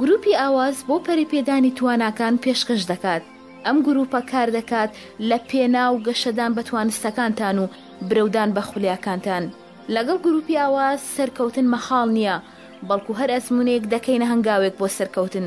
گروپی ئاواز بۆ پەرەپێدانی تواناکان پێشکەش دەکات ئەم گروپە کار دەکات لە پێنا و گەشەدان بە توانستەکانتان و برەودان بە خولیاکانتان لەگەڵ گروپی ئاواز سەرکەوتن مەخاڵ نییە بەڵکو هەر ئەزمونێک دەکەینە هەنگاوێک بۆ سەرکەوتن.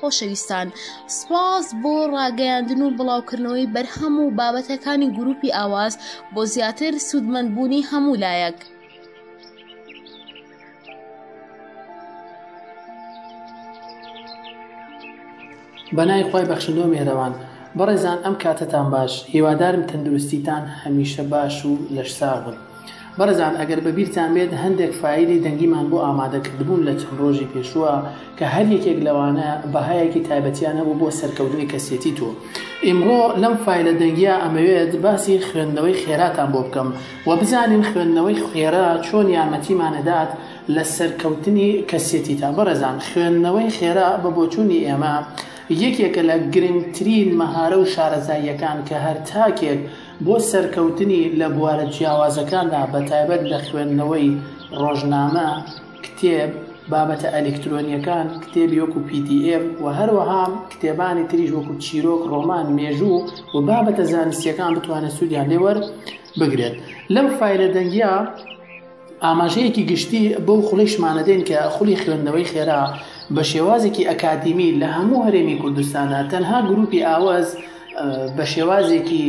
خۆشەویستان سپاس بۆ ڕاگەیاندن و بڵاوکردنەوەی بەرهەم و بابەتەکانی گروپی ئاواز بۆ زیاتر سوودمەندبوونی هەموو لایەک. بەناوی خوای بەخشندوو مێهرەبان بەڕێزان ئەم کاتەتان باش هیوادارم تەندروستیتان هەمیشە باش و لەشساغ بن. بەڕێزان ئەگەر بە بیرتان بێت هەندێک فایلی دەنگیمان بۆ ئامادە کردبوون لە چەند ڕۆژی پێشووە کە هەر یەکێک لەوانە بەهایەکی تایبەتیان هەبوو بۆ سەرکەوتنی کەسێتی تۆ ئیمڕۆ لەم فایلە دەنگیا ئەمەوێت باسی خوێندنەوەی خێراتان بۆ بکەم و بزانین خوێندنەوەی خێرا چۆن یارمەتیمانەدات لە سەرکەوتنی کەسێتیتان بەڕێزان خوێندنەوەی خێرا بە بۆچوونی ئێمە یەکێکە لە گرنگترین مەهارە و شارەزاییەکان کە هەر تاکێک بۆ سەرکەوتنی لە بوارە جیاوازەکاندا بە تایبەت لە خوێندنەوەی ڕۆژنامە، کتێب، بابەتە ئەلیکترۆنییەکان، کتێبی وەکوو پی تی ئێم و هەروەها کتێبانی تریش وەکوو چیرۆک، ڕۆمان، مێژوو و بابەتە زانستییەکان بتوانێت سوودیان لێ وەربگرێت. لەم فایلە دەنگییە. ئاماژەیەکی گشتی بەو خولیشمانە دەین کە خولی خوێندنەوەی خێرا بە شێوازێکی ئەکادیمی لە هەموو هەرێمی کوردستانە تەنها گروپی ئاوەز بە شێوازێکی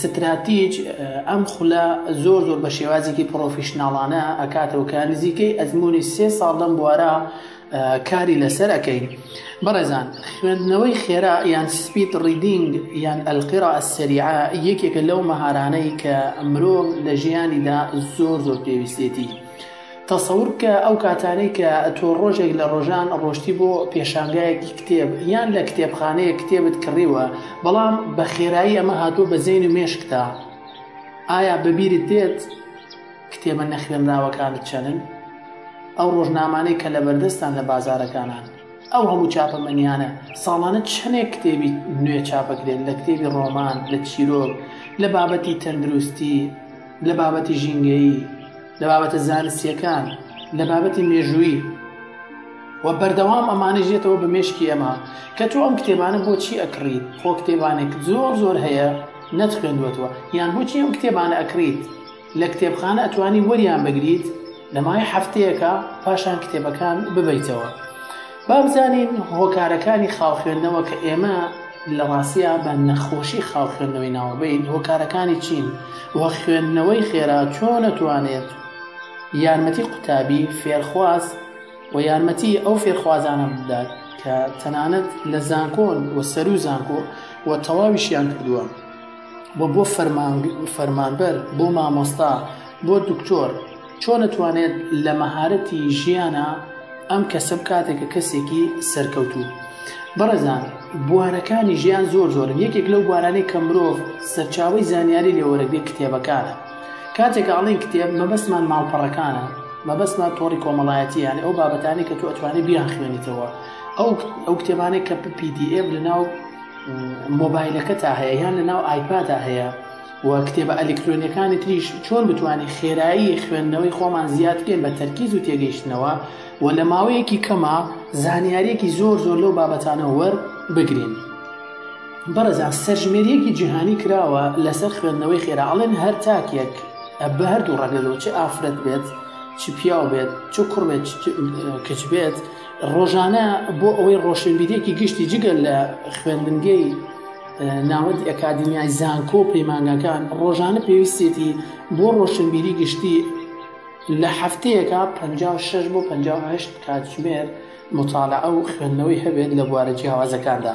ستراتیج ئەم خولە زۆر زۆر بە شێوازێکی پرۆفیشنناڵانە ئەکاتەوە کە نزیکەی ئەزمموی سێ ساڵ لەم بوارە کاری لەسەر ئەەکەین بەڕێزان خوێندنەوەی خێرا یان سپیت ڕیدینگ یان ئەلقیرا ئەسەریعە یەکێکە لەو مەهارانەی کە مرۆڤ لە ژیانیدا زۆر زۆر پێویستێتی تەسەور بکە ئەو کاتانەی کە تۆ ڕۆژێک لە ڕۆژان ڕۆشتی بۆ پێشانگایەکی کتێب یان لە کتێبخانەیە کتێبت کڕیوە بەڵام بە خێرایی ئەمە هاتوو بە زین و مێشکتا ئایا بەبیرت دێت کتێبە نەخوێنراوەکانت چەنن؟ ئەو ڕۆژنامانەی کە لە بەردەستان لە بازارەکانان ئەو هەموو چاپەمەنیانە ساڵانە چەندێک کتێبی نوێ چاپەکرێت لە کتێبی ڕۆمان لە چیرۆک لە بابەتی تەندروستی لە بابەتی ژینگەیی لە بابەتە زانستیەکان لە بابەتی مێژووی و بەردەوام ئەمانە ژێتەوە بە مێشکی ئەمە کە تۆ ئەم کتێبانە بۆچی ئەکڕیت خۆ کتێبانێک زۆر زۆر هەیە نەتخوێندوەتەوە یان بۆچی ئەم کتێبانە ئەکریت لە کتێبخانە ئەتوانی وەریان بگریت لە ماوەی هەفتەیەکە پاشان کتێبەکان ببەیتەوە بابزانین هۆکارەکانی خاوخێندنەوە کە ئێمە لە ڕاستیا بە نەخۆشی خاوخێندنەوەی ناوەبین هۆکارەکانی چین وە خوێندنەوەی خێرا چۆن ئەتوانێت یارمەتی قوتابی فێرخواز و یارمەتی ئەو فێرخوازانە بدات کە تەنانەت لە زانکۆن و سەروو زانکۆ و تەواویشیان کردووە و بۆ فەرمانبەر بۆ مامۆستا بۆ دکتۆر چۆن نتوانێت لە مەهارەتی ژیانە ئەم کەسە بکاتێک کە کەسێکی سەرکەوتوو بەڕێزان بوارەکانی ژیان زۆر زۆرن یەکێک لەو بوارانەی کە مرۆڤ سەرچاوی زانیاری لێوەرەگرێ کتێبەکانە کاتێک ئاڵین کتێب مەبەستمان ماڵپەڕەکانە مەبەستمان تۆڕی کۆمەڵایەتیان ئەو بابەتانی کە تو ئەتوانێت بیان خوێنیتەوە ئەو ئەو کتێبانێک کە PDF لە ناو مۆبایلەکە تا هەیە یان لە ناو ئایپادا هەیە و کتێبە ئەلکترۆنیەکانی تریش چۆن بتوانین خێرایی خوێندنەوەی خۆمان زیاد بکەین بە تەرکیز و تێگەیشتنەوە و لە ماوەیەکی کەما زانیارێکی زۆر زۆر لەو بابەتانە وەر بگرین. بەڕێزان سەرژمێریەکی جیهانی کراوە لەسەر خوێندنەوەی خێرا ئەڵێن هەر تاکێک بە هەردوو ڕەگەلەوە چ ئافرەت بێت چ پیاو بێت چ کوڕ بێت کچ بێت ڕۆژانە بۆ ئەوەی ڕۆشنبیرێکی گشتی جگەل لە خوێندنگەی ناوەندی ئەکادیمیای زانکۆ و پەیمانگەکان ڕۆژانە پێویستێتی بۆ ڕۆشنبیری گشتی لە هەفتەیەکە 56 بۆ 58 کاتژمێر مطالعە و خوێندنەوەی هەبێت لە بوارە جیاوازەکاندا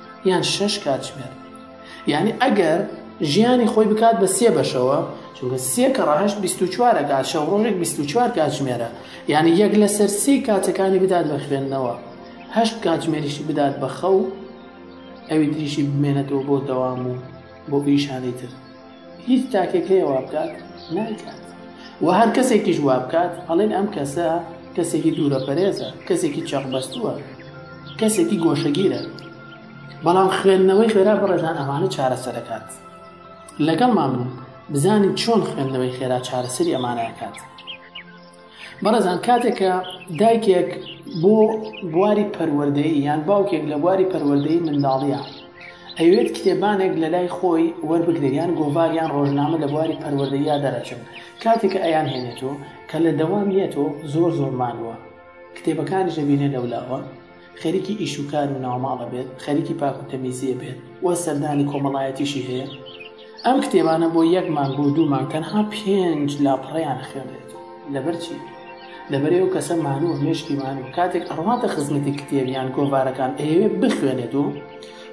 یان شەش کاتژمێر یعنی ئەگەر ژیانی خۆی بکات بە سێ بەشەوە چونکە سێ کە ڕەهشت 24 کات شەو ڕۆژێک 24 کاتژمێرە یعنی یەک لەسەر سی کاتەکانی بدات بە خوێندنەوە هەشت کاتژمێریشی بدات بە خەو ئەوی تریشی بمێنێتەوە بۆ دەوام و بۆ ئیشانی تر هیچ تاکێک هەیە وا بکات نایکات و هەر کەسێکیش وا بکات ئەڵێن ئەم کەسە کەسێکی دوورە پەرێزە کەسێکی چەقبەستووە کەسێکی گۆشەگیرە بەڵام خوێندنەوەی خێرا بەڕێزان ئەمانە چارەسەرەکات لەگەڵ مامن بزانین چۆن خوێندنەوەی خێرا چارەسەری ئەمانەکات بەڕێزان کاتێک کە دایکێک بۆ بواری پەروەردەی یان باوکێک لە بواری پەروەردەی منداڵیە ئەوێت کتێبانێک لە لای خۆی وەربگرێت یان گۆڤاریان ڕۆژنامە لە بواری پەروەردەیا دەرەچن کاتێکە ئەیان هێنێتەوە کە لە دەوام یەتۆ زۆر زۆر ماندووە کتێبەکانیش دەبینێ لەولاوە خەریکی ئیش و کار و ناوماڵە بێت، خەریکی پاک و تەمیزییە بێت و سەردانی کۆمەڵایەتیشی هەیە. ئەم کتێبانە بۆ یەک مانگ بۆ دوو مانگ تەنها پێنج لاپەڕەیان ئەخوێنرێت. لەبەر چی؟ لەبەر ئەو کەسە مانووە، مێشکی مانووە، کاتێک ئەڕواتە خزمەتی کتێب یان گۆڤارەکان ئەیەوێت بخوێنێت و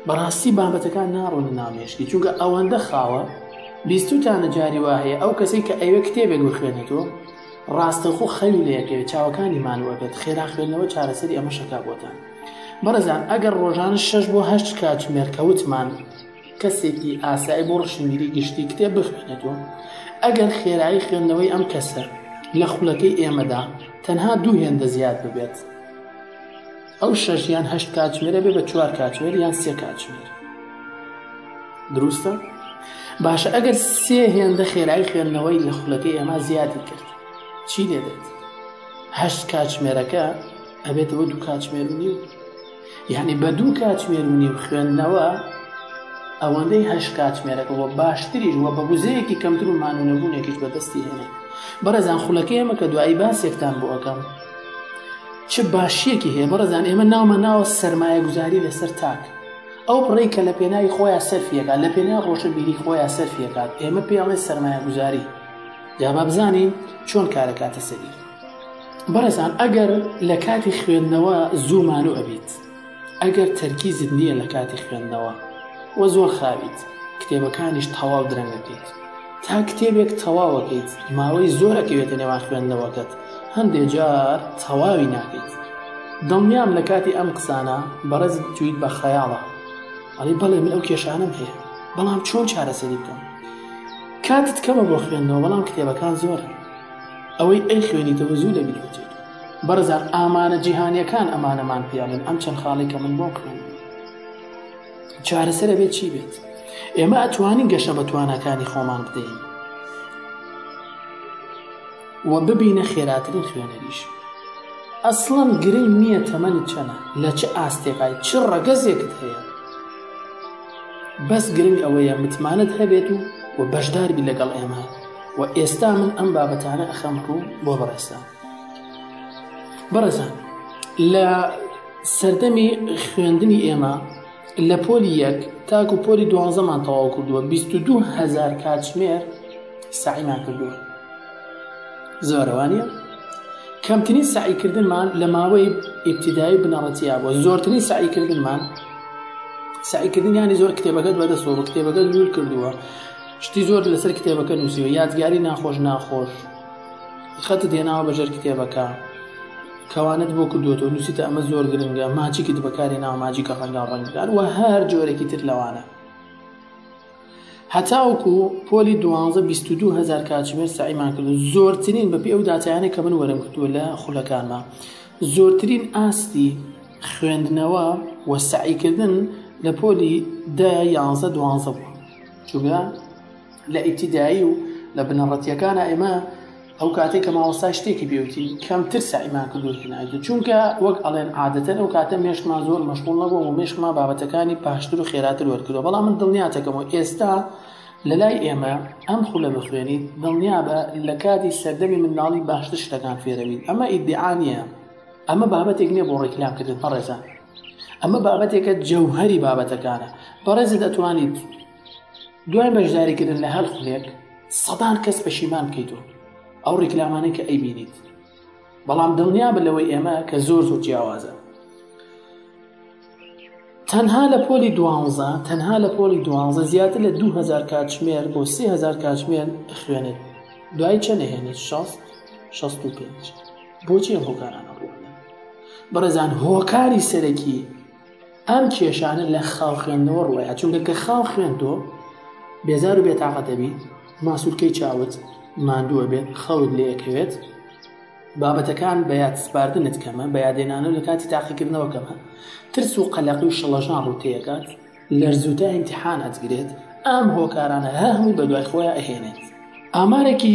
بەڕاستی بابەتەکان ناڕۆنە ناو مێشکی، چونکە ئەوەندە خاوە. بیستووتانە جاری وا هەیە ئەو کەسەی کە ئەیەوێت کتێبێک بخوێنێتەوە، ڕاستەوخۆ خەوی لەکەوێت چاوەکانی مانو ئەبێت خێرا خوێندنەوە چارەسەری ئەمە شەکا بۆتان بەڕێزان ئەگەر ڕۆژان شش بۆ هەشت کاتژمێر کەوتمان کەسێکی ئاسایی بۆ ڕشنگیری گشتی کتێب بخوێنێتەوە ئەگەر خێرایی خوێندنەوەی ئەم کەسە لە خولەکەی ئێمەدا تەنها دوو هێندە زیاد ببێت ئەو شەش یان هەشت کاتژمێرە بێ بە چوار کاتژمێر یان سێ کاتژمێر دروستە باشە ئەگەر سێ هێندە خێرایی خوێندنەوەی لە خولەکەی ئێمە زیادی کرد چی دێدێت هەشت کاتژمێرەکە ئەبێتەوە دوو کاتژمێر و نیو یعنی بە دوو کاتژمێر و نیو خوێندنەوە ئەوەندەی هەش کاتژمێرەکەەوە باشتریش وە بە وزەیەکی کەمتر و مانونەبوونێکیش بەدەستی هێنێ بەڕێزان خولەکە ئێمە کە دوایی باسێکتان بۆ ئەەکەم چ باشیەکی هەیە بەڕێزان ئێمە ناومان ناوە سەرمایە گوزاری لەسەر تاک ئەو پڕی کە لە پێناوی خۆیان سەرفیەکە لە پێناو ڕۆشە بیری خۆیان سەرفیەکات ئێمە پێڵێ سەرمایە گوزاری جابا بزانین چۆن کارەکاتە سەری بەڕێزان ئەگەر لە کاتی خوێندنەوە زوومان و ئەبیت ئەگەر تەرکیزت نییە لە کاتی خوێندنەوە و زۆر خاویت کتێبەکانیش تەواو درەنگەکەیت تا کتێبێک تەواوەکەیت ماوەی زۆر ئەکەوێتە نێوان خوێندنەوەکەت هەندێک جار تەواوی ناکەیت دڵنیام لە کاتی ئەم قسانە بەڕێز جویت بە خەیاڵە ئەڵی بەڵێ من ئەو کێشانم هەیە بەڵام چۆن چارەسەری بکەم کاتت کەمە بۆ خوێندنەوە بەڵام کتێبەکان زۆر ئەوەی ئەی خوێنیتەوە زوو لە بیربچێت بەڕێزان ئامانە جیهانیەکان ئەمانەمان پیاڵێن ئەم چەند خاڵی کە من بۆ خوێن چارەسەرە بێت چی بێت ئێمە ئەتوانین گەشە بە توانەکانی خۆمان بدەین و ببینە خێراترین خوێنەریش ئەسڵەن گرنگ نییە تەمەنی چەنە لە چ ئاستێکای چ ڕەگەزێکت هەیە بەس گرنگ ئەوەیە متمانت هەبێت و و بەشداربی لەگەڵ ئێمە و ئێستا من ئەم بابەتانە ئەخەم ڕوو بۆ بەڕێستان بەڕێزان لە سەردەمی خوێندنی ئێمە لە پۆلی یەک تاکو پۆلی دوانزەمان تەواو کردووە 22 هزار کاتژمێر سعیمان کردووە زۆرەوانە کەمترین سعیکردنمان لە ماوەی ئیبتیدایی بنەڕەتیا بۆ زۆرترین سعیکردنمان سعیکردنیانی زۆر کتێبەکەت بەدەست بۆ کتێبەکە لول کردووە شتی زۆر لەسەر کتێبەکە نووسیوە یادگاری ناخۆش ناخۆش خەتت هێناوە بەژێر کتێبەکە کەوانت بۆ کردوەوە نووسیتە ئەمە زۆر گرنگە ماجیکت بەکارێ ناو ماجیکە ڕەنگا ڕەنگدار و هەر جۆرێکی تر لەوانە هەتاوکو پۆلی دوانزە هزار کاتژمێر سعیمان کرد زۆرترین بە پێ ئەو دااتیانە کە من وەرم کردووە لە خولەکانمە زۆرترین ئاستی خوێندنەوە و سعیکردن لە پۆلی دە یانزە دوانزە بوو چونگە لە ئیبتیدایی و لە بنەڕەتیەکانە ئێمە ئەو کاتێک کە ماوەستا شتێکی پێوتی کەم تر سایمان کردو هینایت چونکە وەک ئەڵێن عادەتەن ئەو کاتە مێشمان زۆر مەشغول نەبوو و مێشمان بابەتەکانی باشتر و خێراتر وەرکردو بەڵام من دڵنیاتەکەم و ئێستا لە لای ئێمە ئەم خولە بخوێنیت دڵنیا بە لە کاتی سەردەمی منداڵی باشتر شتەکان فێرەوین ئەمە ئیدعاانە ئەمە بابەتێک نیە بۆ ڕێکلام کردن پەڕێزان ئەمە بابەتێکە جەوهری بابەتەکانە بەڕێزت ئەتوانیت دوای بەشداریکردن لە هەر خولێک سەدان کەس پەشیمان بکەیت و ئەو ڕیکلامانەی کە ئەی بینیت بەڵام دڵنیا بە لەوەی ئێمە کە زۆر زۆر جیاوازە تەنها لە پۆلی دوانزە تەنها لە پۆلی دوانزە زیاتر لە 2000 کاتژمێر بۆ 3000 کاتژمێر خوێنێت دوای چە نەهێنێت 65 بۆچی ئەم هۆکارانە ڕوونە بەڕێزان هۆکاری سەرەکی ئەم کێشانە لە خاو خوێندنەوە ڕووەیە چونکە کە خاو خوێن تۆ بێزار و بێتاقەت دەبیت ماسوولکەی چاوت مادووە بێت خەوت لەیەکەوێت بابەتەکان بە یاد سپاردنت کەمە بە یادێنانە لە کاتی تاقیکردنەوە کەمە ترس و قەلەقی و شڵەژان ڕوتەیەکات لەرزوتە ئیمتحان ئەتگرێت ئەم هۆکارانە هەمووی بە دوای خۆیان ئەهێنێت ئامارێکی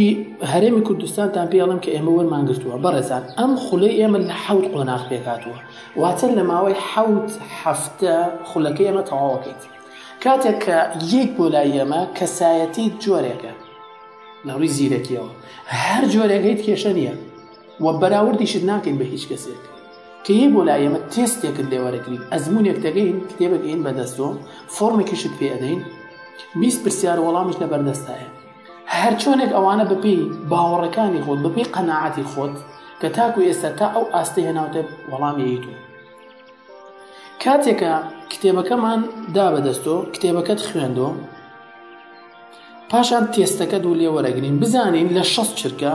هەرێمی کوردستانتان پێ ئەڵم کە ئێمە وەرمان گرتووە بەڕێزان ئەم خولەی ئێمە لە حەوت قۆناغ پێکاتوە واتر لە ماوەی حەوت هەفتە خولەکەی ئێمە تەواوەکەیت کاتێک کە یەک بۆ لای ئێمە کەسایەتی جۆرێکە لە ڕووی زیرەکیەوە هەر جۆرێک هیچ کێشە نیە وە بەراوردیشت ناکەین بە هیچ کەسێک کە یەی بۆ لای ئێمە تێستێکت لێ وەرەگرین ئەزمونێک دەگەین کتێبەک ئین بەدەستۆ فۆرمێکیشت پێ ئەدەین بیست پرسیار وەڵامیش لە بەردەستایە هەر چۆنێک ئەوانە بەپی باوەڕەکانی خۆت بەپی قەنەعاتی خۆت کە تاکو ئێستا تا ئەو ئاستی هێناوتە وەڵامیت و کاتێکە کتێبەکەمان دا بەدەستۆ کتێبەکەت خوێندۆ پاشان تێستەکە دوو لێ وەرەگرین بزانین لە شەست چرکە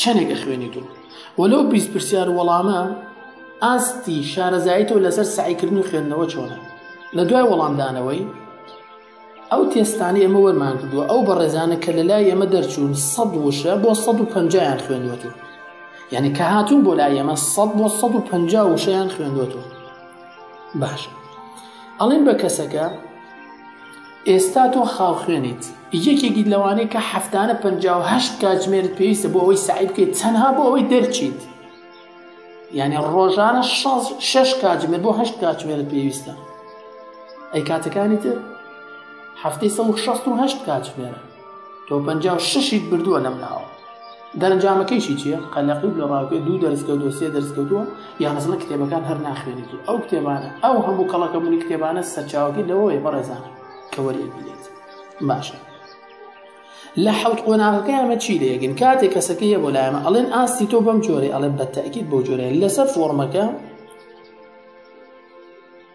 چەندێک ئەخوێنیتەوە و لەو بیست پرسیار و وەڵامە ئاستی شارەزاییتەوە لەسەر سعیکردن و خوێندنەوە چۆنە لە دوای وەڵامدانەوەی ئەو تێستانی ئەمە وەرمان کردووە ئەو بەڕێزانە کە لە لای ئەمە دەرچوون سە وشە بۆ 150یان خوێندوەتون یعنی کە هاتوون بۆ لای ئەمە 100 بۆ 150 وشەیان خوێندوەتون باشە ئەڵێن بە کەسەکە ئێستا تۆ خاوخوێنیت، یەکێکیت لەوانەی کە هەفتانە پەنجا و هەشت کاتژمێرت پێویستە بۆ ئەوەی سەعی بکەیت تەنها بۆ ئەوەی دەرچیت. یعنی ڕۆژانە شەش کاتژمێر بۆ هەشت کاتژمێرت پێویستە. ئەی کاتەکانی تر؟ هەفتەی سەد و شەست و هەشت کاتژمێرە. تۆ پەنجا و شەشیت بردووە لەم ناوە دەرەنجامەکەیشی چییە قەلەقی لە ڕاوکێ دوو دەرزکەوتوە سێ دەرزکەوتووە یانزمە کتێبەکان هەر ناخوێنیت و ئەو کتێبانە ئەو هەموو کەڵەکەبوونی کتێبانە سەرچاوەکەی لەوەیە بەڕێزان کە وەریبیێت باشە لە حوت قۆناغەکە ئەمە چی لەگەن کاتێک کەسەکە یە بۆ لایەمە ئەڵێن ئاستی تۆ بەم جۆرە ئەڵێن بە تاکیت بۆ جۆرە لەسەر فۆرمەکە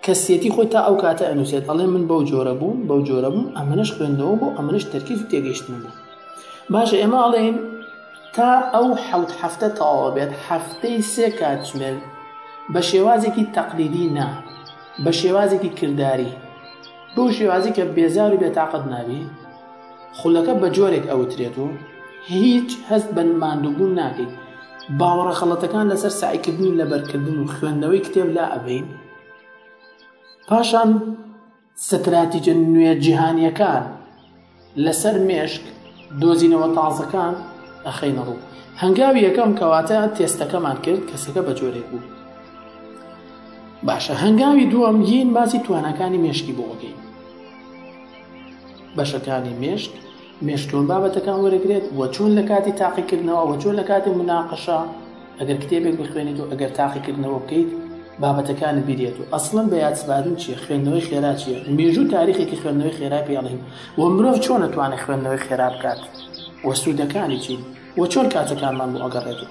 کەسیەتی خۆی تا ئەو کاتە ئەنووسێت ئەڵێ من بەو جۆرە بووم بەو جۆرە بووم ئەمەش خوێندەوە بۆ ئەمەش تەرکیز و تێگەیشتن بوو باشە ئێمە ئەڵێن تا ئەو حەوت هەفتە تەواوە بێت هەفتەی سێ کاتژمێر بە شێوازێکی تەقلیدی نا بە شێوازێکی کردداری بەو شێوازی کە بێزار و بێتاقەت نابی خولەکە بە جۆرێک ئەوترێت و هیچ هەست بە ماندووبوون ناکەیت. باوەڕە خەڵەتەکان لەسەر سەعیکردنی لەبەرکردن و خوێندنەوەی کتێب لا ئەبەین. پاشان ستراتیجە نوێ جیهانیەکان لەسەر مێشک دۆزینەوە تازەکان ئەخینە ڕوو هەنگاوی یەکەم کەواتە تێستەکەمان کرد کەسەکە بە جۆرێک بوو باشە هەنگاوی دووەم یین باسی توانەکانی مێشکی بۆ بکەین بەشەکانی مێشک مێشک چۆن بابەتەکان وەرەگرێت و چۆن لە کاتی تاقیکردنەوە و چۆن لە کاتی مناقەشە ئەگەر کتێبێک بخوێنیت و ئەگەر تاقیکردنەوە بکەیت بابەتەکان ببیرێت و ئەسڵەن بە یادسبارن چیە خوێندنەوەی خێرا چیە مێژوو تاریخێکی خوێندنەوەی خێرا پێڵین و مرۆڤ چۆن نتوانێت خوێندنەوەی خێرا بکات و سوودەکانی چین و چۆن کاتەکانمان بۆ ئەگەڕێت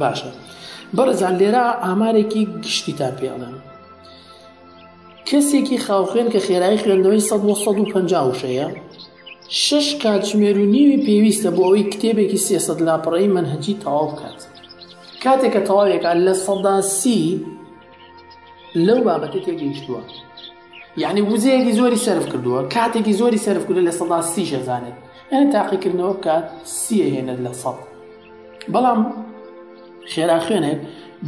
باشە بەڕێزان لێرە ئامارێکی گشتیتان پێڵێن کەسێکی خاوخوێن کە خێرایی خوێندنەوەی سەد بۆ سەد و پەنجا وشەیە، شەش کاتژمێر و نیوی پێویستە بۆ ئەوەی کتێبێکی سێ سەد لاپەڕەیی مەنهەجی تەواو بکات. کاتێک کە تەواوی ئەکات لە سەدا سی لەو بابەتە تێگەیشتووە. یعنی وزەیەکی زۆری سرف کردووە کاتێکی زۆری سرف کردو لە سەدا سیش ئەزانێت یعنی تاقیکردنەوە بکات سیە هێنێت لە سەد. بەڵام خێرا خوێنێک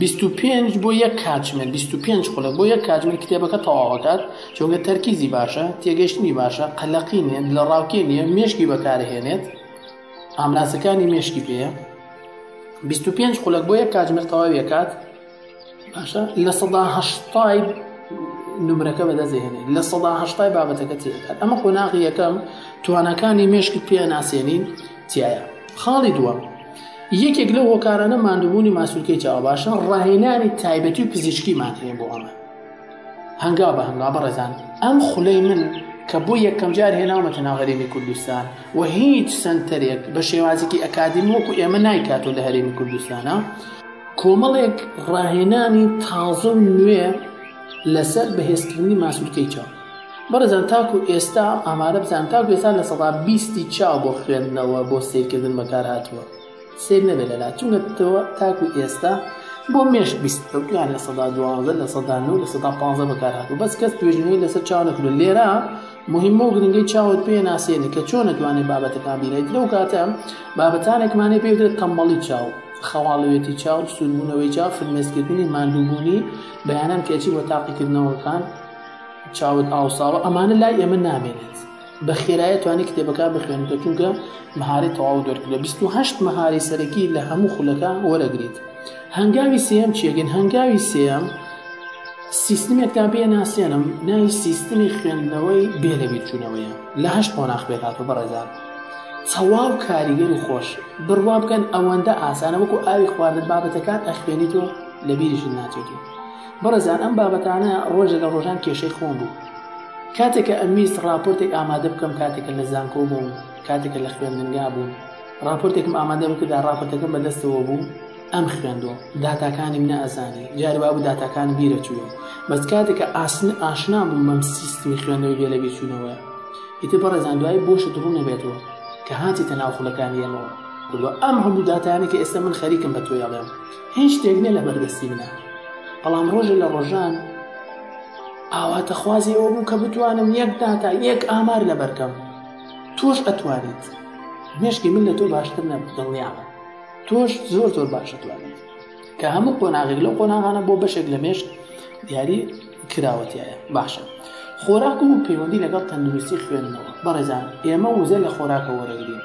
25 بۆ یەک کاتژمێر 25 خولە بۆ یەک کاتژمێر کتێبەکە تەواوەکات چۆنگە تەرکیزی باشە تێگەشتنی باشە قەلەقی نیە لە ڕاوکێ نیە مشکی بەکارهێنێت ئامرازەکانی مشکی پێەیە 25 خولک بۆ یەک کاتژمێر تەواویەکات باشە لە سەدا هەشتای نمرەکە بەدەستێنێ لە سەدا هەشتای بابەتەکە تێکات ئەمە قۆناغی یەکەم توانەکانی مێشکی پێ ناسێنین تایە خاڵی دووەم یەکێک لە هۆکارانە مادوبوونی ماسوولکەی چاوە باشە ڕاهێنانی تایبەتی و پزیشکیمان هەیە بۆ ئەمە هەنگاو بە هەنگاو بەڕێزان ئەم خولەی من کە بۆ یەکەم جار هێناومەتە ناو هەرێمی کوردستان و هیچ سنتەرێک بە شێوازێکی ئەکادیم وەکو ئێمە نایکات و لە هەرێمی کوردستانە کۆمەڵێک ڕاهێنانی تازە و نوێ لەسەر بەهێزکردنی ماسوولکەی چاو بەڕێزان تاکو ئێستا ئامارە بزان تاکو ئێستا لە سەدا بیستی چاو بۆ خوێندنەوە بۆ سیرکردن بەکار هاتووە سەیر نەبێت لە لا چونکە تۆ تاکو ئێستا بۆ مێشک بیست کەوتویان لە سەدا دوازە لە سەدا نو لە سەدا پانزە بەکارهاتوو بەس کەس توێژینەوەی لەسەر چاو نەکردو لێرە مهمە و گرنگەی چاوت پێ ناسێنی کە چۆن نەتوانێت بابەتەکان بیرێت لەو کاتە بابەتانێکمانێ پێدرێت تەمەڵی چاو خەواڵوێتی چاو سووربوونەوەی چاو فرمێسکردنی ماندووبوونی بەیانان کەچی بۆ تاقیکردنەوەکان چاوت ئاوساوە ئەمانە لای ئێمە نامێنێت بە خێرایە توانی کتێبەکان بخوێنێتەوە چونکە مەهارەی تەواو دەرک لە 28 مەهاری سەرەکی لە هەموو خولەکە وەرەگریت هەنگاوی سێم چێگەن هەنگاوی سێم سیستمێکتا بێ ناسێنم ناوی سیستمی خوێندنەوەی بێ لە بیرچوونەوەیە لە هەشت قۆناخ پێک هاتوو بەڕێزان تەواو کاریگەر و خۆش بڕوا بکەن ئەوەندە ئاسانە وەکو ئاوی خواردن بابەتەکان ئەخوێنیت و لە بیریشت ناچێتی بەڕێزان ئەم بابەتانە ڕۆژێ لە ڕۆژان کێشەی خۆم بوو کاتێک کە ئەمویست ڕاپۆرتێک ئامادە بکەم کاتێکە لە زانکۆ بووم کاتێکە لە خوێندنگا بووم ڕاپۆرتێکم ئامادە بکردا ڕاپۆرتەکەم بەدەستەوە بوو ئەم خوێندوە داتاکانیم نەئەزانی جار باب و داتاکان بیرە چووە بەس کاتێکە ئاسن ئاشنا بووم بەم سیستمی خوێندەوەی بێ لە بیرچوونەوە ئیتر بەڕێزان دوای بۆشە دڕوو نەبێتەوە کە هاتیتە ناو خولەکانی ئێمەوە ئەم هەموو داتانێکی ئێستا من خەریکم بە تۆیاڵێم هیچ شتێک نیە لە بەردەستی منە بەڵام ڕۆژێ لە ڕۆژان ئاواتەخوازی ئەوە بوو کە بتوانم یەک داتا یەک ئامار لە بەرکەم تۆش ئەتوانیت مێشکی من لە تۆ باشتر نەبدڵنیاە تۆش زۆر زۆر باشتوانێت کە هەموو قۆناغێک لەو قۆناغانە بۆ بەشێک لە مێشک دیاری کراوەتیایە باشە خۆراک و پەیوەندی لەگەڵ تەندروستی خوێنەوە بەڕێزان ئێمە وزە لە خۆراکە وەرەگرین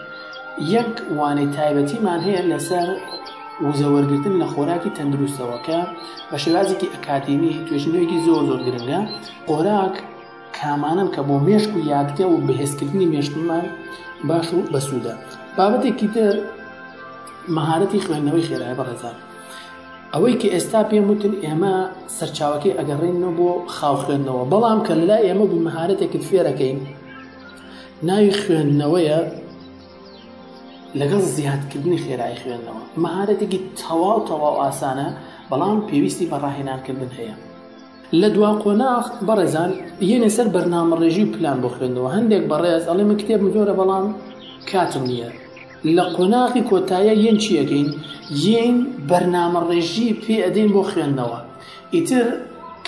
یەک وانەی تایبەتیمان هەیە لەسەر وزەوەرگتن لە خۆراکی تەندروستەوەکە بە شێوازێکی ئەکادیمی توێژنەوەیەکی زۆر زۆر گرنگە خۆراک کامانم کە بۆ مێشک و یادگە و بەهێزکردنی مێشتمان باش و بەسوودە بابەتێکی تر مەهارەتی خوێندنەوەی خێرای بەڕێزان ئەوەی کە ئێستا پێم وتن ئێمە سەرچاوەکەی ئەگەڕێنەوە بۆ خاو خوێندنەوە بەڵام کە لەلا ئێمە بوو مەهارەتێکت فێرەکەین ناوی خوێندنەوەیە لەگەڵ زیادکردنی خێرای خوێندنەوە مەهارەتێکی تەواو تەواو ئاسانە بەڵام پێویستی بە ڕاهێنانکردن هەیە لە دوا قۆناغ بەڕێزان یەنێ سەر بەرنامە ڕێژی و پلان بۆ خوێندەوە هەندێک بەڕێز ئەڵێ من کتێبم زۆرە بەڵام کاتم نییە لە قۆناغی کۆتاییا یەن چی ئەکەین؟ یەن بەرنامەڕێژی پێ ئەدەین بۆ خوێندنەوە. ئیتر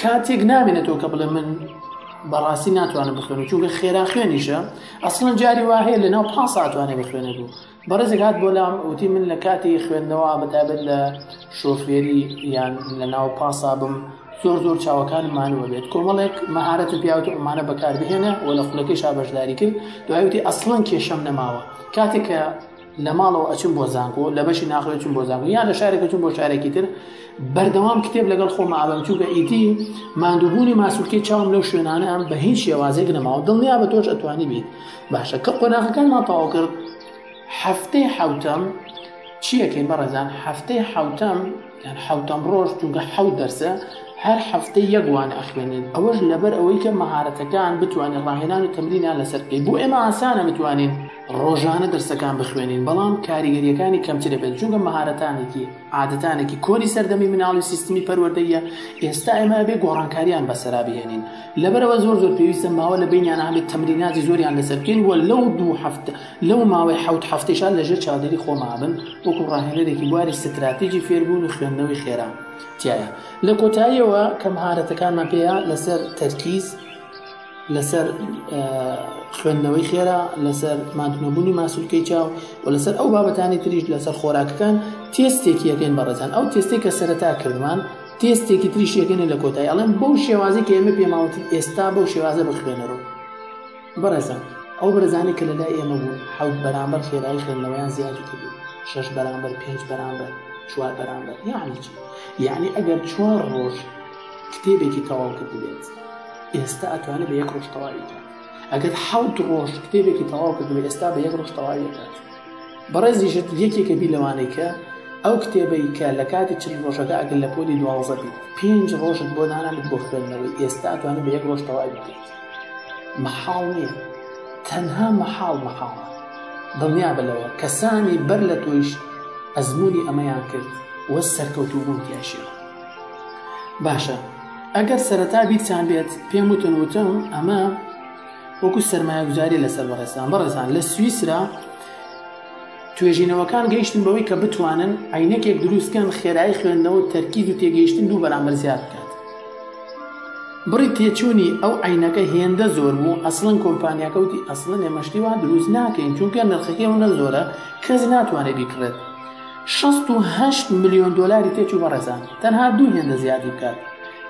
کاتێک نامێنێتەوە کە بڵێ من بەڕاستی ناتوانم بخوێنم چونکە خێرا خوێنیشە ئەسڵەن جاری وا هەیە لە ناو پا ساعتوانێ بخوێنێت بوو بەڕێزێک هات بۆ لام وتی من لە کاتی خوێندنەوە بەتابەت لە شۆفێری یان لە ناو پاسا بم زۆر زۆر چاوەکان مانوە بێت کۆمەڵێک مەهارەتم پیاوتە ئەمانە بەکاربهێنە و لە خولەکەی شابەشداری کرد دوایوتی ئەسڵەن کێشەم نەماوە کاتێک کە لە ماڵەوە ئەچم بۆ زانکۆ لە بەشی ناخۆی چم بۆ زانکۆ یان لە شارێک چم بۆ شارێکی تر بەردەوام کتێب لەگەڵ خۆمە ئابم چووکە ئیدی مادووبوونی ماسوولکەی چاوم لەو شوێنانە ئەم بە هیچ شێوازێک نەماوە دڵنیا بە تۆش ئەتوانی بیت باشە کە قۆناغەکانمان تەواو کرد هەفتەی حوتەم چیەکەین بەڕێزان هەفتەی حوتەم یان حەوتەم ڕۆژ چونکە حەوت دەرسە هەر هەفتەی یەک وانە ئەخوێنین ئەوەش لەبەر ئەوەی کە مەهارەتەکان بتوانین ڕاهێنان و تەمرینیان لەسەر بکەین بۆ ئێمە ئاسانە بتوانین ڕۆژانە دەرسەکان بخوێنین بەڵام کاریگەریەکانی کەمتر دەبێت جونگە مەهارەتانێکی عادەتانێکی کۆری سەردەمی مناڵی سیستمی پەروەردەیە ئێستا ئێمە بێ گۆڕانکاریان بەسەرا بهێنین لەبەرەوە زۆر زۆر پێویستە ماوە لە بینیان ئامێت تەمریناتی زۆریان لەسەر بکەین و لەو دوو هەفتە لەو ماوەی حەوت هەفتەیشا لە ژێر چاودێری خۆما ئەبن وەکو ڕاهێنەرێکی بواری ستراتیجی فێربوون و خوێندنەوەی خێرا تایە لە کۆتاییەوە کە مهارەتەکانمان پێەیە لەسەر تەرکیز لەسەر خوێندنەوەی خێرا لەسەر مادنەبوونی ماسولکەی چاو و لەسەر ئەو بابەتانی تریش لەسەر خۆراکەکان تێستێکی یەکەین بەڕێزان ئەو تێستی کە سەرەتا کردمان تێستێکی تریش یەکەنێ لە کۆتای ئەڵێن بەو شێوازی کە ئێمە پێماوەتی ئێستا بەو شێوازە بخوێنەرەوە بەڕێزان، ئەو بەرزانەی کە لە لای ئێمە بوون، حەوت بەرامبەر خێرایی خوێندنەوەیان زیادی کردووە، شەش بەرامبەر، پێنج بەرامبەر، چوار بەرامبەر، یەعنی چی؟ یەعنی ئەگەر چوار ڕۆژ کتێبێکی تەواو کردبێت، ئێستا ئەتوانێت بە یەک ڕۆژ تەواوی بکات، ئەگەر حەوت ڕۆژ کتێبێکی تەواو کردبێت، ئێستا بە یەک ڕۆژ تەواوی دەکات. بەڕێزیشت یەکێکە بی لەوانەی کە ئەو کتێبەی کە لە کاتی چل ڕۆژەکە ئەگەر لە پۆلی دوانزە بیت، پێنج ڕۆژت بۆ دانانێت بۆ خوێندنەوەی، ئێستا ئەتوانێت بە یەک ڕۆژ تەواوی بکەیت. مەحاڵ نییە تەنها مەحاڵ مەحاڵە. دڵنیابە لەوە کەسانی بەر لە تۆیش ئەزموونی ئەمەیان کرد و سەرکەوتوو بوون تیاشیەوە باشە ئەگەر سەرەتا بیرتان بێت پێم وتن وتم ئەمە وەکو سەرمایەگوزاری لەسەر بەڕێزان بەڕێزان لە سویسرا توێژینەوەکان گەیشتن بەوەی کە بتوانن عەینەکێک دروست بکەن خێرایی خوێندنەوە و تەرکیز و تێگەیشتن دوو بەرامبەر زیاد بکات. بڕی تێچوونی ئەو عەینەکە هێندە زۆر بوو ئەسڵەن کۆمپانیاکە وتی ئەسڵەن ئێمە شتی وا دروست ناکەین چونکە نرخەکەی ئەوەندە زۆرە کەس ناتوانێت بیکڕێت. شەست و هەشت ملیۆن دۆلاری تێچوو بەڕێزان تەنها دوو هێندە زیادی بکات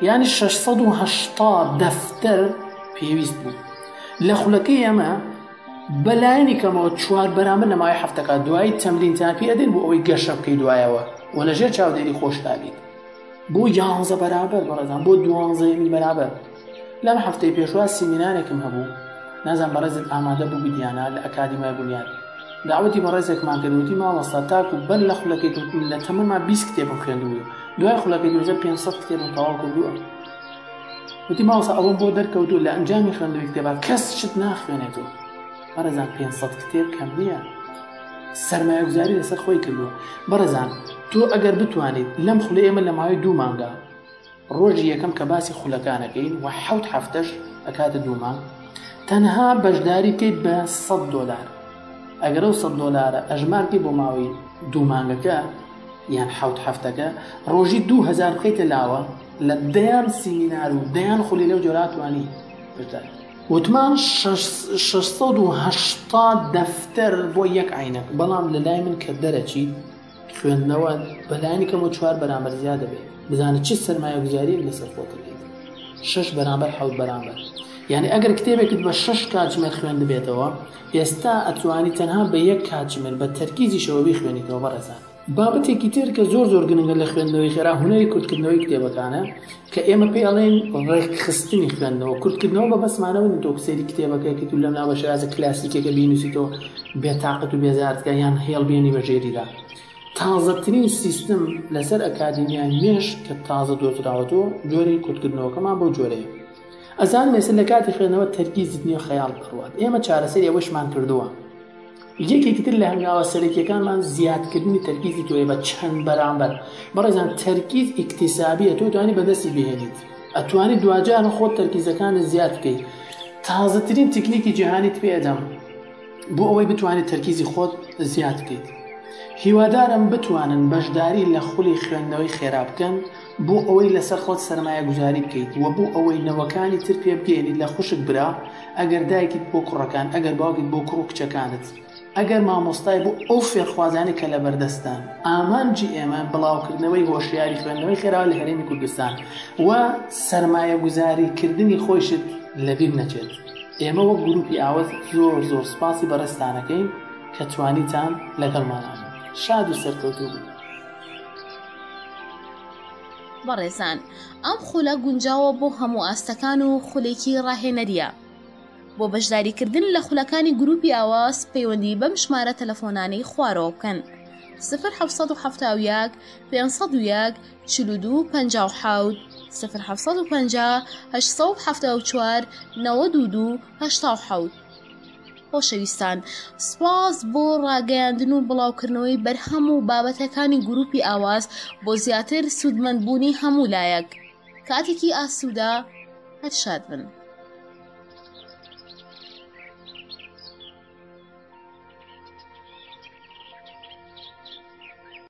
یانی شەش سەد و هەشتا دەفتەر پێویست بوو لە خولەکەی ئەمە بە لایەنی کەمەوە چوار بەرامبەر لە ماوەی هەفتەکە دوای تەمرین تاپی ئەدەین بۆ ئەوەی گەشە بکەی دوایەوە و لە ژێر چاودێری خۆشدا بیت بۆ یانزە بەرابەر بەڕێزان بۆ دوانزەیەمی بەرابەر لەم هەفتەی پێشوا سیمینارێکم هەبوو نازان بەڕێزت ئامادە بوو بدیانە لە ئەکادیمای بنیاد داوەتی بەڕێزێکمان کردوتی مامۆستا تاکو بەر لە خولەکەی لە تەمەما 20 کتێبم خوێندووی دوای خولەکەی 2500 کتێبم تەواو کردووە وتی مامۆستا ئەوەم بۆ دەرکەوتوو لە ئەنجامی خوێندنەوەی کتێبا کەس شت ناخوێنێت و بەڕێزان پێنج سەد کتێب کەم نییە سەرمایەگوزاری لەسەر خۆی کردووە بەڕێزان تۆ ئەگەر بتوانیت لەم خولە ئێمە لە ماوەی دوو مانگا ڕۆژی یەکەم کە باسی خولەکانەکەین و حوت هەفتەش ئەکاتە دوومان تەنها بەشداری کەیت بە 100 دلار ئەگەر و 100 دلارە ئەژمارکەی بۆ ماوەی دوو مانگەکە یان حوت هەفتەکە ڕۆژی 2000 بخیتە لاوە لە دەیان سیمینار و دەیان خولی لەو جۆرا توانی بتار وتمان 680 دەفتەر بۆ یەک عینەک بەڵام لە لای من کە دەرەچی خوێندنەوە بەلایانی کەمە چوار بەرامبەر زیاد دەبێت بزانە چی سەرمایە گوزاری لەسەر خۆت شش بەرامبەر حەوت بەرامبەر یعنی ئەگەر کتێبێکت بە شش کاتژمێر خوێند بێتەوە ئێستا ئەتوانی تەنها بە یەک کاتژمێر بە تەرکیزیشەوە بخوێنیتەوە بەڕێزان بابەتێکی تر کە زۆر زۆر گرنگە لە خوێندنەوەی خێرا هونەری کورتکردنەوەی کتێبەکانە کە ئێمە پێی ئەڵێن ڕێکخستنی خوێندنەوە کورتکردنەوە بە بەسمانەوە تۆ سێری کتێبەکەکەیت و لەم ناوە شازە کلاسیکەکە بینوسیتەوە بێتاقەت و بێزارتکە یان هێڵ بێنی بەژێریدا تازەترین سیستم لەسەر ئەکادیمیان نوێش کە تازە دۆزراوەتەوە جۆری کورتکردنەوەکەمان بۆ جۆرەیە ئەزان مێسن لە کاتی خوێنەوە تەرکیزت نیە خەیاڵ بڕوات ئێمە چارەسەری ئەوەشمان کردووە یەکێکی تر لە هەنگاوە سەرەکیەکانمان زیادکردنی تەرکیزی تۆیە بە چەند بەرامبەر بەڕێزان تەرکیز ئیکتیسابیە تۆ توانی بەدەستی بهێنیت ئەتوانی دواجار خۆت تەرکیزەکانت زیاد بکەیت تازەترین تکنیکی جیهانیت پێدەم بۆ ئەوەی بتوانێت تەرکیزی خۆت زیاد بکەیت هیوادارم بتوانن بەشداری لە خولی خوێندنەوەی خێرا بکەن بۆ ئەوەی لەسەر خۆت سەرمایەگوزاری بکەیت و بۆ ئەوەی نەوەکانی تر پێ بگەیەنیت لە خوشک برا ئەگەر دایکیت بۆ کوڕەکان ئەگەر باوکیت بۆ کوڕ و کچەکانت ئەگەر مامۆستای بۆ ئەو فێرخوازانەی کە لە بەردەستان ئامانجی ئێمە بڵاوکردنەوەی هۆشیاری خوێندنەوەی خێراوە لە هەرێمی کوردستان و سەرمایەگوزاری کردنی خۆیشت لەبیر نەچێت ئێمە وەک گروپی ئاوەز زۆر زۆر سپاسی بەڕێزتانەکەین کە توانیتان لەگەڵمانان شاد و سەرکەوتوو بن. بەڕێزان ئەم خولە گونجاوە بۆ هەموو ئاستەکان و خولێکی ڕاهێنەریە. بۆ بەشداری کردن لە خولەکانی گروپی ئاواز پەیوەندی بەم ژمارە تەلەفۆنانەی خوارەوە بکەن، سفر حەوت سەد و حەفتا و یەک پێنج سەد و یەک چل و دوو پەنجا و حەوت، سفر حەوت سەد و پەنجا هەشت سەد و حەفتا و چوار نەوەد و دوو هەشتا و حەوت. خۆشەویستان سپاس بۆ ڕاگەیاندن و بڵاوکردنەوەی بەرهەم و بابەتەکانی گروپی ئاواز بۆ زیاتر سوودمەند بوونی هەموو لایەک کاتێکی ئاسوودە هەر شاد بن.